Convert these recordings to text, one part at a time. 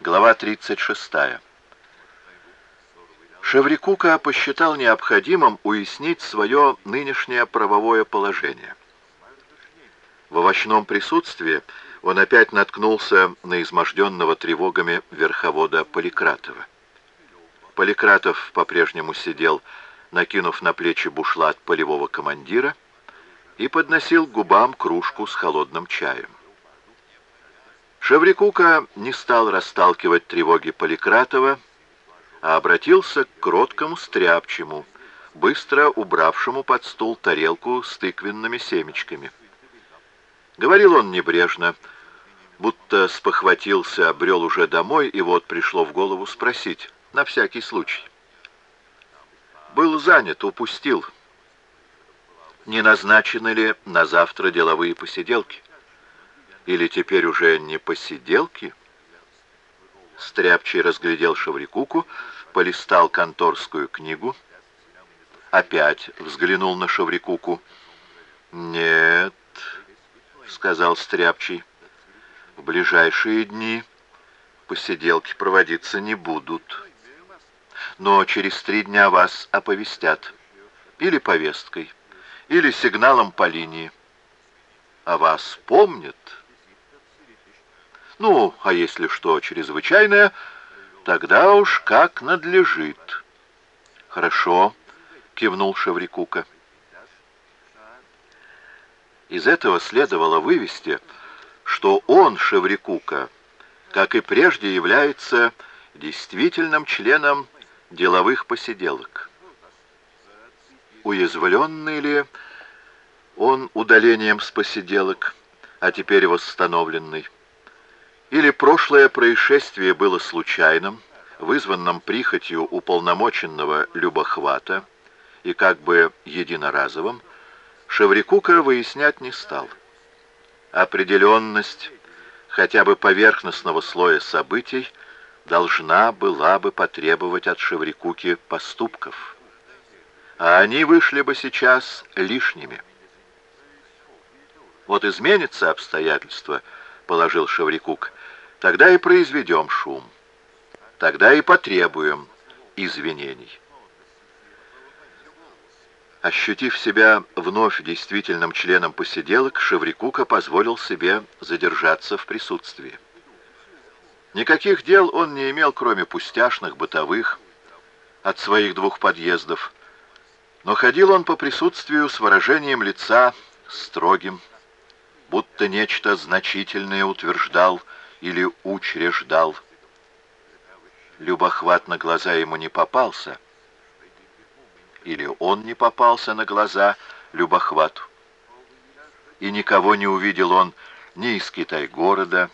Глава 36. Шеврикука посчитал необходимым уяснить свое нынешнее правовое положение. В овощном присутствии он опять наткнулся на изможденного тревогами верховода Поликратова. Поликратов по-прежнему сидел, накинув на плечи бушлат полевого командира, и подносил к губам кружку с холодным чаем. Шеврикука не стал расталкивать тревоги Поликратова, а обратился к кроткому стряпчему, быстро убравшему под стул тарелку с тыквенными семечками. Говорил он небрежно, будто спохватился, обрел уже домой, и вот пришло в голову спросить, на всякий случай. Был занят, упустил. Не назначены ли на завтра деловые посиделки? Или теперь уже не посиделки? Стряпчий разглядел Шаврикуку, полистал конторскую книгу, опять взглянул на Шаврикуку. «Нет», — сказал Стряпчий, — «в ближайшие дни посиделки проводиться не будут. Но через три дня вас оповестят. Или повесткой, или сигналом по линии. А вас помнят?» Ну, а если что чрезвычайное, тогда уж как надлежит. Хорошо, кивнул Шеврикука. Из этого следовало вывести, что он, Шеврикука, как и прежде, является действительным членом деловых посиделок. Уязвленный ли он удалением с посиделок, а теперь восстановленный? Или прошлое происшествие было случайным, вызванным прихотью уполномоченного любохвата и как бы единоразовым, Шеврикука выяснять не стал. Определенность хотя бы поверхностного слоя событий должна была бы потребовать от Шеврикуки поступков. А они вышли бы сейчас лишними. Вот изменится обстоятельство, положил Шеврикук, Тогда и произведем шум. Тогда и потребуем извинений. Ощутив себя вновь действительным членом посиделок, Шеврикука позволил себе задержаться в присутствии. Никаких дел он не имел, кроме пустяшных, бытовых, от своих двух подъездов, но ходил он по присутствию с выражением лица строгим, будто нечто значительное утверждал, или учреждал. Любохват на глаза ему не попался, или он не попался на глаза Любохвату. И никого не увидел он ни из Китай-города,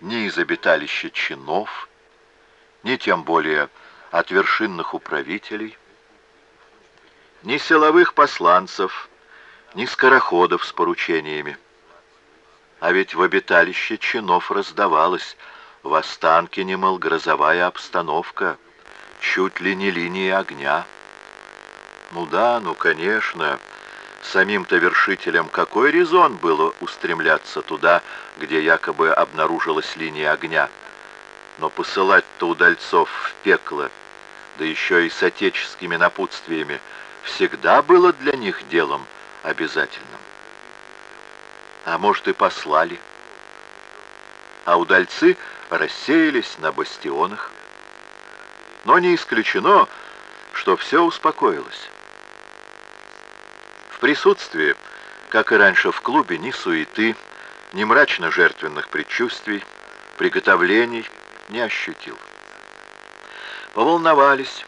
ни из обиталища чинов, ни тем более от вершинных управителей, ни силовых посланцев, ни скороходов с поручениями. А ведь в обиталище чинов раздавалось, в Останкине, мол, грозовая обстановка, чуть ли не линия огня. Ну да, ну конечно, самим-то вершителям какой резон было устремляться туда, где якобы обнаружилась линия огня? Но посылать-то удальцов в пекло, да еще и с отеческими напутствиями, всегда было для них делом обязательным а может и послали. А удальцы рассеялись на бастионах. Но не исключено, что все успокоилось. В присутствии, как и раньше в клубе, ни суеты, ни мрачно-жертвенных предчувствий, приготовлений не ощутил. Поволновались,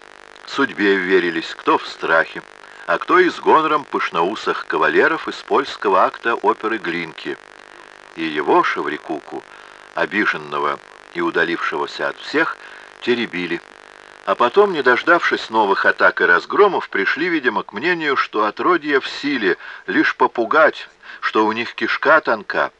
судьбе верились, кто в страхе, а кто и с гонором пышноусых кавалеров из польского акта оперы «Глинки». И его, Шеврикуку, обиженного и удалившегося от всех, теребили. А потом, не дождавшись новых атак и разгромов, пришли, видимо, к мнению, что отродье в силе лишь попугать, что у них кишка тонка,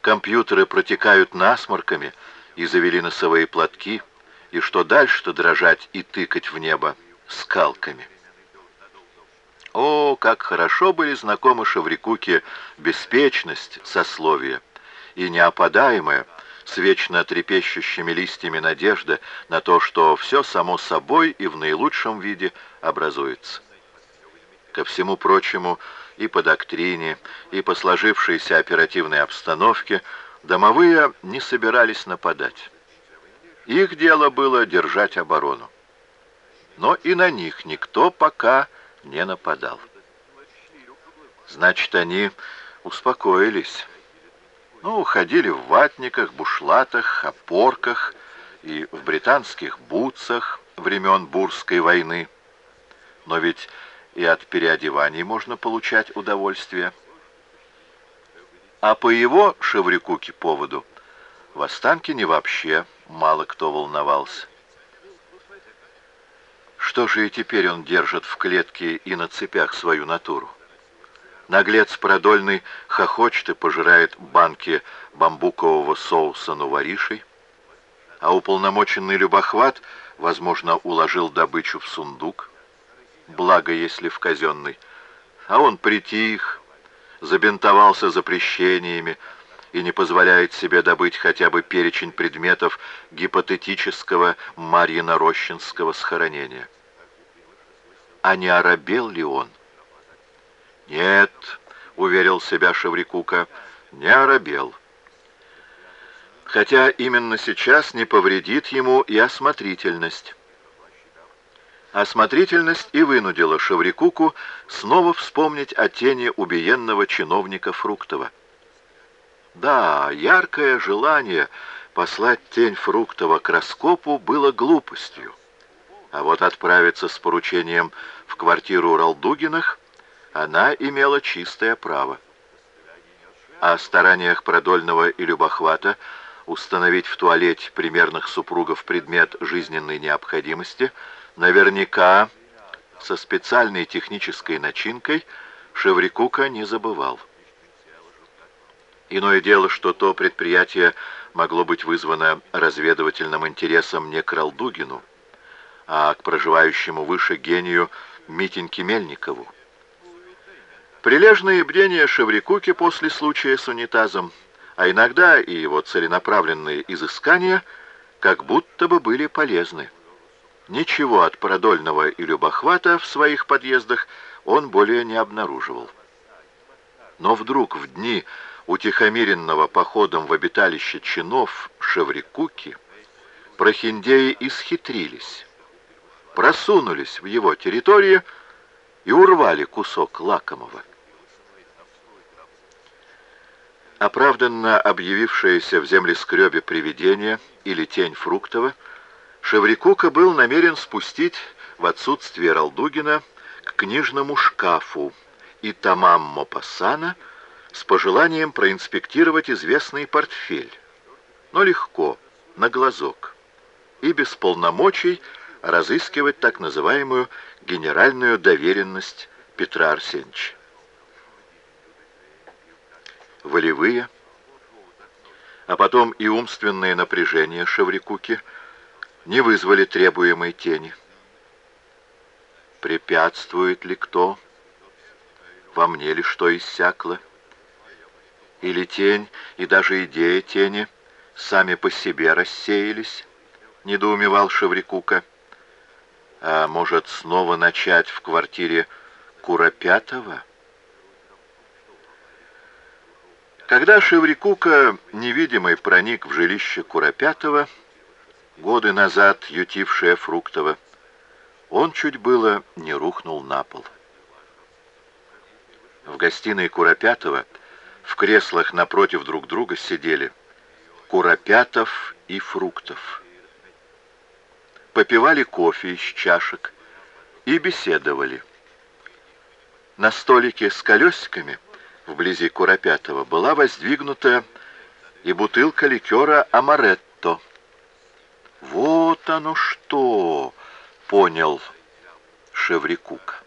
компьютеры протекают насморками и завели носовые платки, и что дальше-то дрожать и тыкать в небо скалками. О, как хорошо были знакомы Шаврикуке беспечность сословия и неопадаемое, с вечно трепещущими листьями надежды на то, что все само собой и в наилучшем виде образуется. Ко всему прочему, и по доктрине, и по сложившейся оперативной обстановке домовые не собирались нападать. Их дело было держать оборону. Но и на них никто пока не нападал. Значит, они успокоились. Ну, ходили в ватниках, бушлатах, опорках и в британских бутсах времен Бурской войны. Но ведь и от переодеваний можно получать удовольствие. А по его Шеврикуке поводу в Останкине вообще мало кто волновался. Что же и теперь он держит в клетке и на цепях свою натуру? Наглец продольный хохочет и пожирает банки бамбукового соуса новоришей, а уполномоченный любохват, возможно, уложил добычу в сундук, благо если в казенный, а он притих, забинтовался запрещениями и не позволяет себе добыть хотя бы перечень предметов гипотетического Марьино-Рощинского схоронения. А не оробел ли он? «Нет», — уверил себя Шеврикука, — «не оробел». Хотя именно сейчас не повредит ему и осмотрительность. Осмотрительность и вынудила Шеврикуку снова вспомнить о тени убиенного чиновника Фруктова. Да, яркое желание послать тень Фруктова к раскопу было глупостью. А вот отправиться с поручением в квартиру Ралдугинах она имела чистое право. О стараниях Продольного и Любохвата установить в туалете примерных супругов предмет жизненной необходимости наверняка со специальной технической начинкой Шеврикука не забывал. Иное дело, что то предприятие могло быть вызвано разведывательным интересом не к Ралдугину, а к проживающему выше гению Митеньке Мельникову. Прилежные бдения Шеврикуки после случая с унитазом, а иногда и его целенаправленные изыскания, как будто бы были полезны. Ничего от продольного и любохвата в своих подъездах он более не обнаруживал. Но вдруг в дни утихомиренного походом в обиталище чинов Шеврикуки прохиндеи исхитрились, просунулись в его территорию и урвали кусок лакомого. Оправданно объявившееся в землескребе привидение или тень Фруктова, Шеврикука был намерен спустить в отсутствие Ралдугина к книжному шкафу и томам Мопассана с пожеланием проинспектировать известный портфель. Но легко, на глазок, и без полномочий разыскивать так называемую генеральную доверенность Петра Арсеньевича волевые, а потом и умственное напряжение Шеврикуки не вызвали требуемой тени. Препятствует ли кто? Во мне ли что иссякло? Или тень и даже идея тени сами по себе рассеялись? Недоумевал Шеврикука. А может, снова начать в квартире Куропятова? Когда Шеврикука невидимый проник в жилище Куропятова, годы назад ютившее Фруктова, он чуть было не рухнул на пол. В гостиной Куропятова в креслах напротив друг друга сидели Куропятов и Фруктов. Попивали кофе из чашек и беседовали. На столике с колесиками – вблизи Куропятова, была воздвигнута и бутылка ликера «Амаретто». «Вот оно что!» — понял Шеврикук.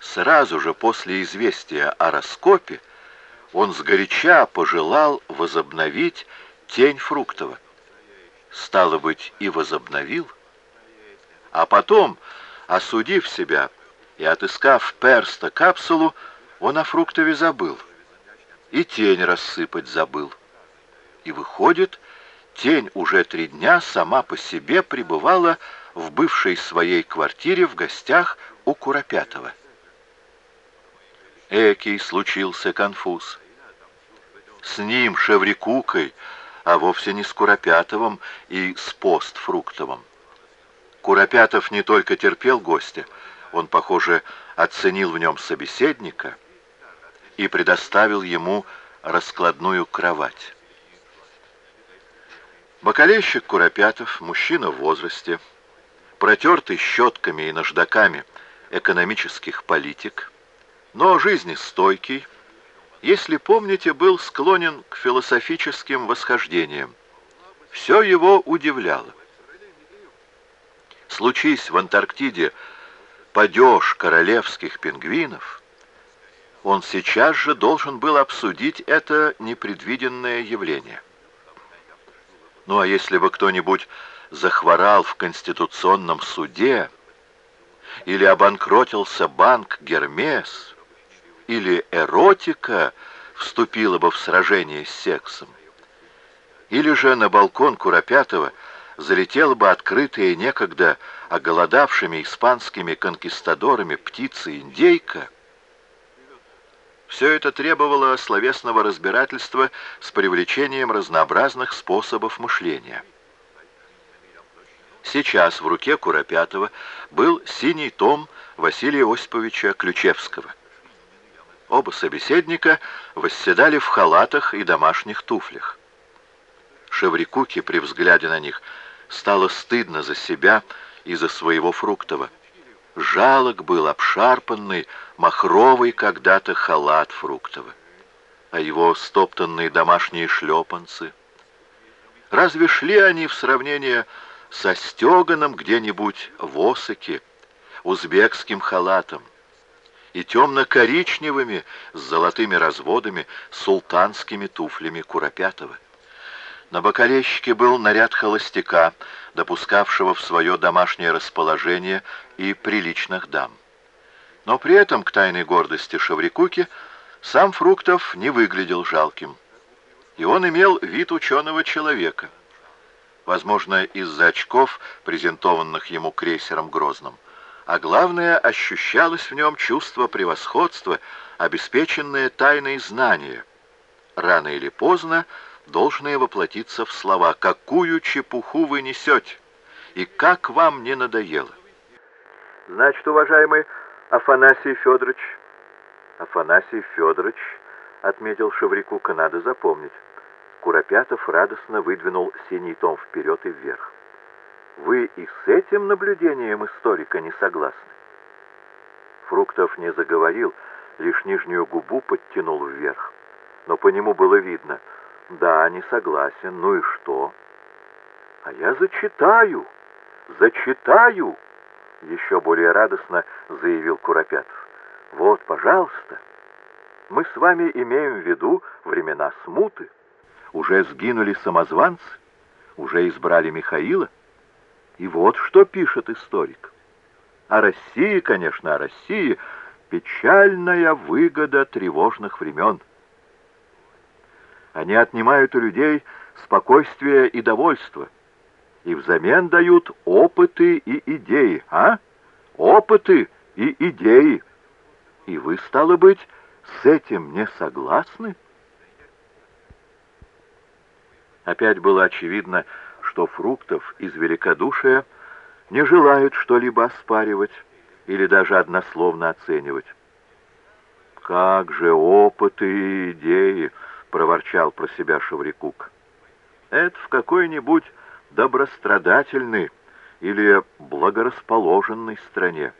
Сразу же после известия о раскопе он сгоряча пожелал возобновить тень Фруктова. Стало быть, и возобновил. А потом, осудив себя и отыскав перста капсулу, он о Фруктове забыл. И тень рассыпать забыл. И выходит, тень уже три дня сама по себе пребывала в бывшей своей квартире в гостях у Куропятова. Экий случился конфуз. С ним, Шеврикукой, а вовсе не с Куропятовым и с Постфруктовым. Куропятов не только терпел гостя, он, похоже, оценил в нем собеседника и предоставил ему раскладную кровать. Бокалейщик Куропятов, мужчина в возрасте, протертый щетками и наждаками экономических политик, но жизнестойкий, если помните, был склонен к философическим восхождениям. Все его удивляло. Случись в Антарктиде падеж королевских пингвинов, он сейчас же должен был обсудить это непредвиденное явление. Ну а если бы кто-нибудь захворал в Конституционном суде, или обанкротился банк Гермес, или эротика вступила бы в сражение с сексом, или же на балкон Куропятова залетела бы открытая некогда оголодавшими испанскими конкистадорами птица-индейка, все это требовало словесного разбирательства с привлечением разнообразных способов мышления. Сейчас в руке Куропятова был синий том Василия Осиповича Ключевского. Оба собеседника восседали в халатах и домашних туфлях. Шеврикуке при взгляде на них стало стыдно за себя и за своего Фруктова. Жалок был обшарпанный, махровый когда-то халат Фруктова, а его стоптанные домашние шлепанцы. Разве шли они в сравнение со стеганом где-нибудь в Осаке, узбекским халатом и темно-коричневыми с золотыми разводами султанскими туфлями Куропятова? На бокалейщике был наряд холостяка, допускавшего в свое домашнее расположение и приличных дам. Но при этом, к тайной гордости Шаврикуки, сам Фруктов не выглядел жалким. И он имел вид ученого человека. Возможно, из-за очков, презентованных ему крейсером Грозным. А главное, ощущалось в нем чувство превосходства, обеспеченное тайной знания. Рано или поздно должное воплотиться в слова. Какую чепуху вы несете? И как вам не надоело? Значит, уважаемый Афанасий Федорович... Афанасий Федорович, отметил Шеврикука, надо запомнить. Куропятов радостно выдвинул синий том вперед и вверх. Вы и с этим наблюдением историка не согласны? Фруктов не заговорил, лишь нижнюю губу подтянул вверх. Но по нему было видно — «Да, не согласен. Ну и что?» «А я зачитаю! Зачитаю!» Еще более радостно заявил Куропятов. «Вот, пожалуйста, мы с вами имеем в виду времена смуты. Уже сгинули самозванцы, уже избрали Михаила. И вот что пишет историк. О России, конечно, о России, печальная выгода тревожных времен». Они отнимают у людей спокойствие и довольство, и взамен дают опыты и идеи, а? Опыты и идеи. И вы, стало быть, с этим не согласны? Опять было очевидно, что Фруктов из великодушия не желают что-либо оспаривать или даже однословно оценивать. Как же опыты и идеи! — проворчал про себя Шаврикук. «Это в какой-нибудь добрострадательной или благорасположенной стране,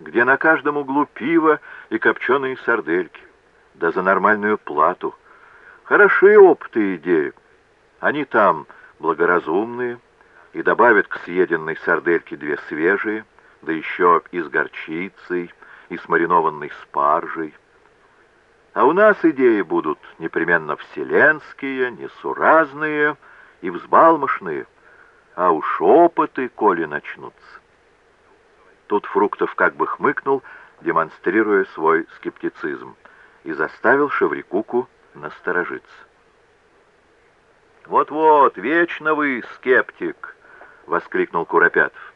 где на каждом углу пиво и копченые сардельки, да за нормальную плату. Хороши опыты и идеи. Они там благоразумные и добавят к съеденной сардельке две свежие, да еще и с горчицей, и с маринованной спаржей. А у нас идеи будут непременно вселенские, несуразные и взбалмошные, а уж опыты, коли начнутся. Тут Фруктов как бы хмыкнул, демонстрируя свой скептицизм, и заставил Шеврикуку насторожиться. Вот-вот, вечно вы скептик, воскликнул Куропятов.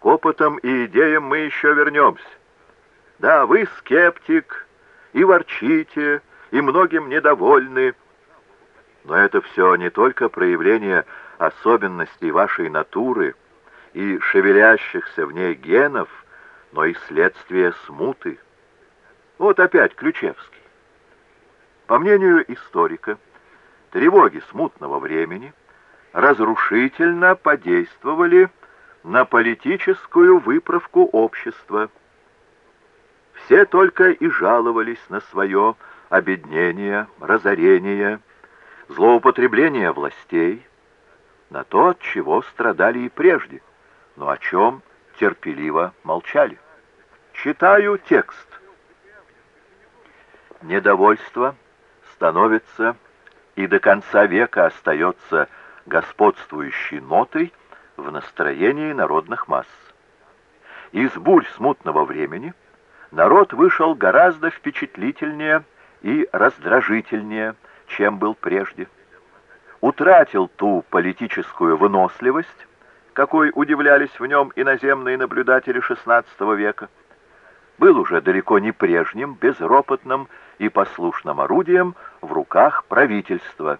К опытам и идеям мы еще вернемся. Да, вы скептик, и ворчите, и многим недовольны. Но это все не только проявление особенностей вашей натуры и шевелящихся в ней генов, но и следствие смуты. Вот опять Ключевский. По мнению историка, тревоги смутного времени разрушительно подействовали на политическую выправку общества. Все только и жаловались на свое обеднение, разорение, злоупотребление властей, на то, от чего страдали и прежде, но о чем терпеливо молчали. Читаю текст. Недовольство становится и до конца века остается господствующей нотой в настроении народных масс. Из бурь смутного времени народ вышел гораздо впечатлительнее и раздражительнее, чем был прежде. Утратил ту политическую выносливость, какой удивлялись в нем иноземные наблюдатели XVI века, был уже далеко не прежним, безропотным и послушным орудием в руках правительства.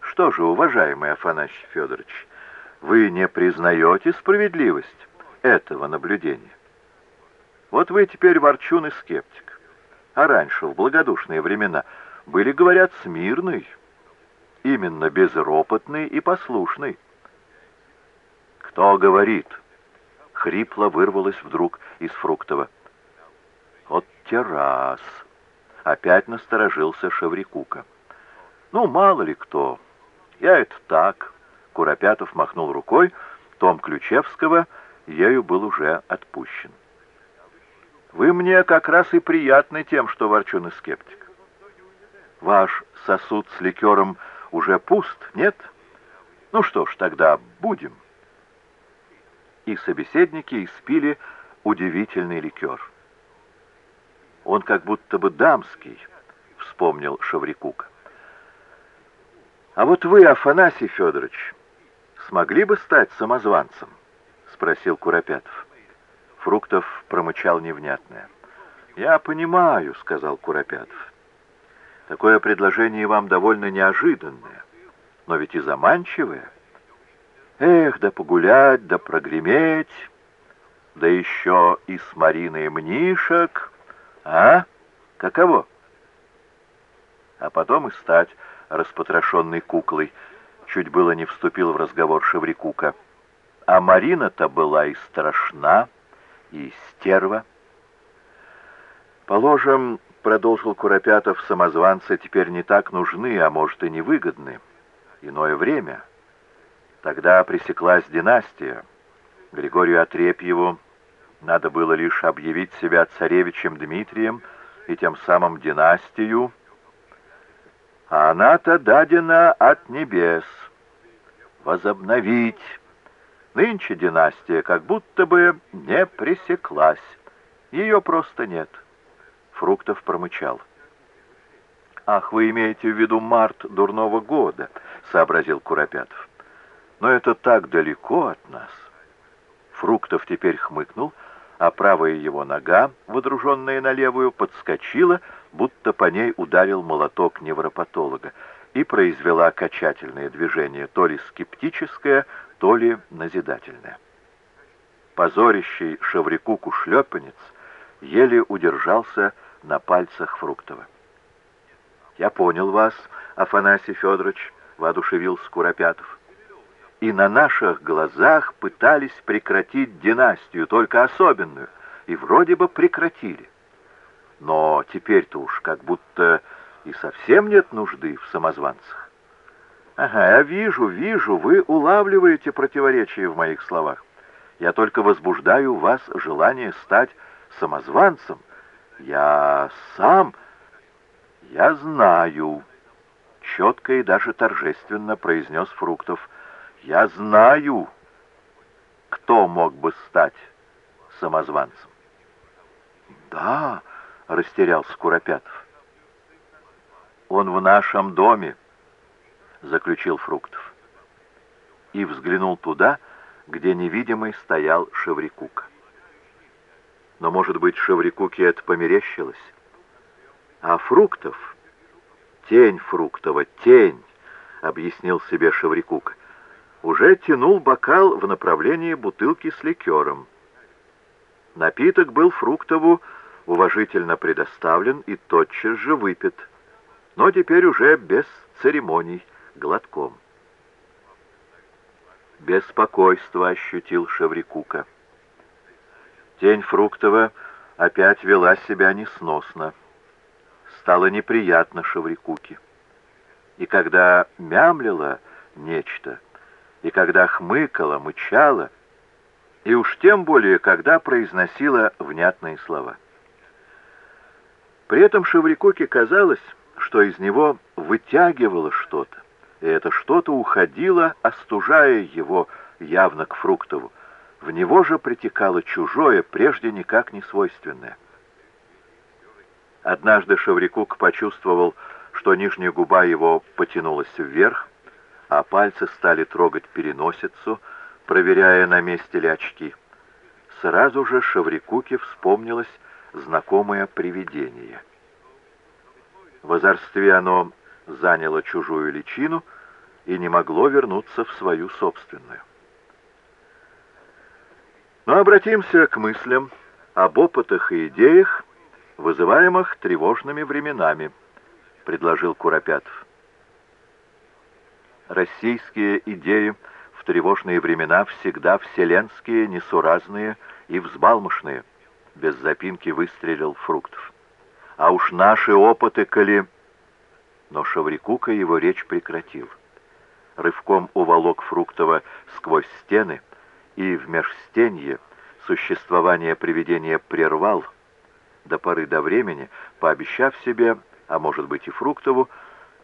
Что же, уважаемый Афанасий Федорович, вы не признаете справедливость этого наблюдения? Вот вы теперь ворчун и скептик. А раньше, в благодушные времена, были, говорят, смирный, именно безропотный и послушный. Кто говорит? Хрипло вырвалось вдруг из Фруктова. Вот террас. Опять насторожился Шеврикука. Ну, мало ли кто. Я это так. Куропятов махнул рукой. Том Ключевского ею был уже отпущен. Вы мне как раз и приятны тем, что ворчун и скептик. Ваш сосуд с ликером уже пуст, нет? Ну что ж, тогда будем. И собеседники испили удивительный ликер. Он как будто бы дамский, вспомнил Шаврикук. А вот вы, Афанасий Федорович, смогли бы стать самозванцем? Спросил Куропятов. Фруктов промычал невнятное. «Я понимаю», — сказал Куропятов. «Такое предложение вам довольно неожиданное, но ведь и заманчивое. Эх, да погулять, да прогреметь, да еще и с Мариной Мнишек, а? Каково?» А потом и стать распотрошенной куклой, чуть было не вступил в разговор Шеврикука. А Марина-то была и страшна, и стерва. Положим, продолжил Куропятов, самозванцы теперь не так нужны, а может и невыгодны. Иное время. Тогда пресеклась династия. Григорию Отрепьеву надо было лишь объявить себя царевичем Дмитрием и тем самым династию, а она-то дадена от небес. Возобновить Нынче династия как будто бы не пресеклась. Ее просто нет. Фруктов промычал. «Ах, вы имеете в виду март дурного года», — сообразил Куропятов. «Но это так далеко от нас». Фруктов теперь хмыкнул, а правая его нога, водруженная на левую, подскочила, будто по ней ударил молоток невропатолога, и произвела качательное движение, то ли скептическое, то ли назидательное. Позорящий Шеврикуку шлепанец еле удержался на пальцах Фруктова. «Я понял вас, Афанасий Федорович», — воодушевил Скуропятов. «И на наших глазах пытались прекратить династию, только особенную, и вроде бы прекратили. Но теперь-то уж как будто и совсем нет нужды в самозванцах. «Ага, я вижу, вижу, вы улавливаете противоречия в моих словах. Я только возбуждаю в вас желание стать самозванцем. Я сам... Я знаю...» Четко и даже торжественно произнес Фруктов. «Я знаю, кто мог бы стать самозванцем». «Да», — растерялся Куропятов. «Он в нашем доме» заключил Фруктов. И взглянул туда, где невидимый стоял Шеврикук. Но, может быть, Шеврикуке это померещилось? А Фруктов, тень Фруктова, тень, объяснил себе Шеврикук, уже тянул бокал в направлении бутылки с ликером. Напиток был Фруктову уважительно предоставлен и тотчас же выпит, но теперь уже без церемоний, глотком. Беспокойство ощутил Шеврикука. Тень Фруктова опять вела себя несносно. Стало неприятно Шеврикуке. И когда мямлила нечто, и когда хмыкала, мычала, и уж тем более, когда произносила внятные слова. При этом Шеврикуке казалось, что из него вытягивало что-то, и это что-то уходило, остужая его явно к Фруктову. В него же притекало чужое, прежде никак не свойственное. Однажды Шеврикук почувствовал, что нижняя губа его потянулась вверх, а пальцы стали трогать переносицу, проверяя, на месте ли очки. Сразу же Шеврикуке вспомнилось знакомое привидение. В озорстве оно заняло чужую личину и не могло вернуться в свою собственную. Но обратимся к мыслям об опытах и идеях, вызываемых тревожными временами, предложил Куропятов. Российские идеи в тревожные времена всегда вселенские, несуразные и взбалмошные, без запинки выстрелил Фруктов. А уж наши опыты, коли... Но Шаврикука его речь прекратил. Рывком уволок Фруктова сквозь стены и в межстенье существование привидения прервал до поры до времени, пообещав себе, а может быть и Фруктову,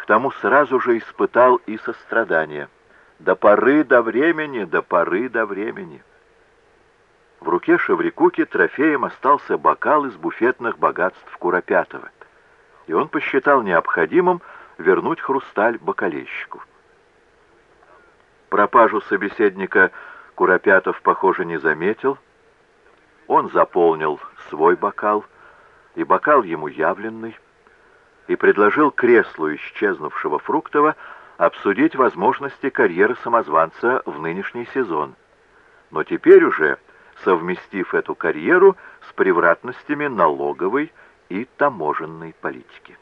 к тому сразу же испытал и сострадание. До поры до времени, до поры до времени. В руке Шеврикуки трофеем остался бокал из буфетных богатств Куропятова, и он посчитал необходимым вернуть хрусталь бокалейщику. Пропажу собеседника Куропятов, похоже, не заметил. Он заполнил свой бокал, и бокал ему явленный, и предложил креслу исчезнувшего Фруктова обсудить возможности карьеры самозванца в нынешний сезон. Но теперь уже совместив эту карьеру с превратностями налоговой и таможенной политики.